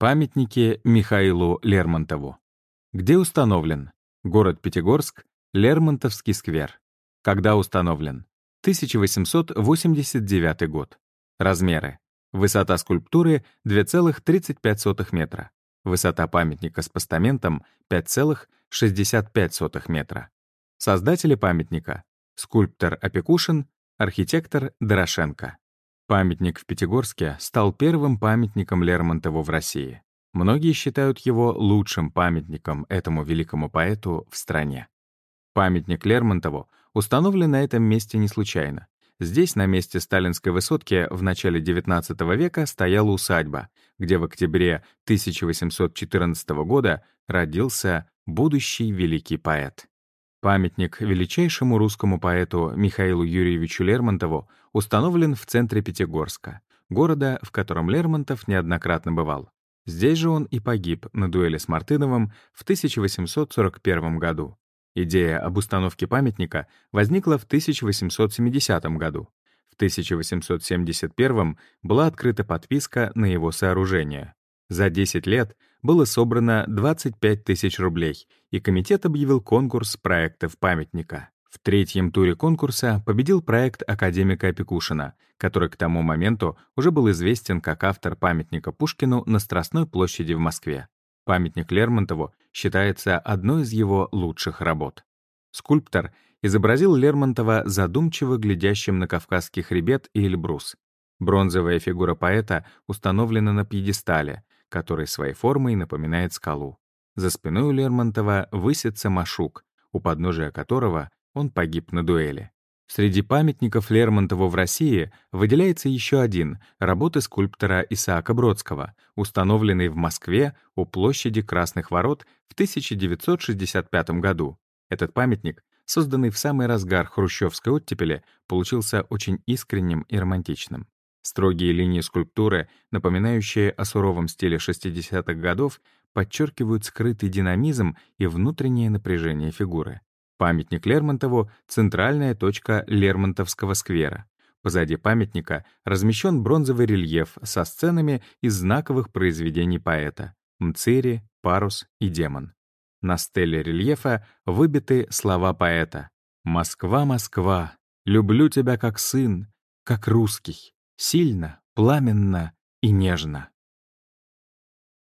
Памятники Михаилу Лермонтову. Где установлен? Город Пятигорск, Лермонтовский сквер. Когда установлен? 1889 год. Размеры. Высота скульптуры 2,35 метра. Высота памятника с постаментом 5,65 метра. Создатели памятника. Скульптор Опекушин, архитектор Дорошенко. Памятник в Пятигорске стал первым памятником Лермонтову в России. Многие считают его лучшим памятником этому великому поэту в стране. Памятник Лермонтову установлен на этом месте не случайно. Здесь, на месте сталинской высотки, в начале XIX века стояла усадьба, где в октябре 1814 года родился будущий великий поэт. Памятник величайшему русскому поэту Михаилу Юрьевичу Лермонтову установлен в центре Пятигорска, города, в котором Лермонтов неоднократно бывал. Здесь же он и погиб на дуэли с Мартыновым в 1841 году. Идея об установке памятника возникла в 1870 году. В 1871 была открыта подписка на его сооружение. За 10 лет было собрано 25 тысяч рублей, и комитет объявил конкурс проектов памятника. В третьем туре конкурса победил проект академика Опекушина, который к тому моменту уже был известен как автор памятника Пушкину на Страстной площади в Москве. Памятник Лермонтову считается одной из его лучших работ. Скульптор изобразил Лермонтова задумчиво глядящим на Кавказский хребет и Эльбрус. Бронзовая фигура поэта установлена на пьедестале, который своей формой напоминает скалу. За спиной у Лермонтова высится Машук, у подножия которого он погиб на дуэли. Среди памятников Лермонтову в России выделяется еще один — работы скульптора Исаака Бродского, установленный в Москве у площади Красных Ворот в 1965 году. Этот памятник, созданный в самый разгар хрущевской оттепели, получился очень искренним и романтичным. Строгие линии скульптуры, напоминающие о суровом стиле 60-х годов, подчеркивают скрытый динамизм и внутреннее напряжение фигуры. Памятник Лермонтову — центральная точка Лермонтовского сквера. Позади памятника размещен бронзовый рельеф со сценами из знаковых произведений поэта — «Мцири», «Парус» и «Демон». На стеле рельефа выбиты слова поэта «Москва, Москва, люблю тебя как сын, как русский, сильно, пламенно и нежно».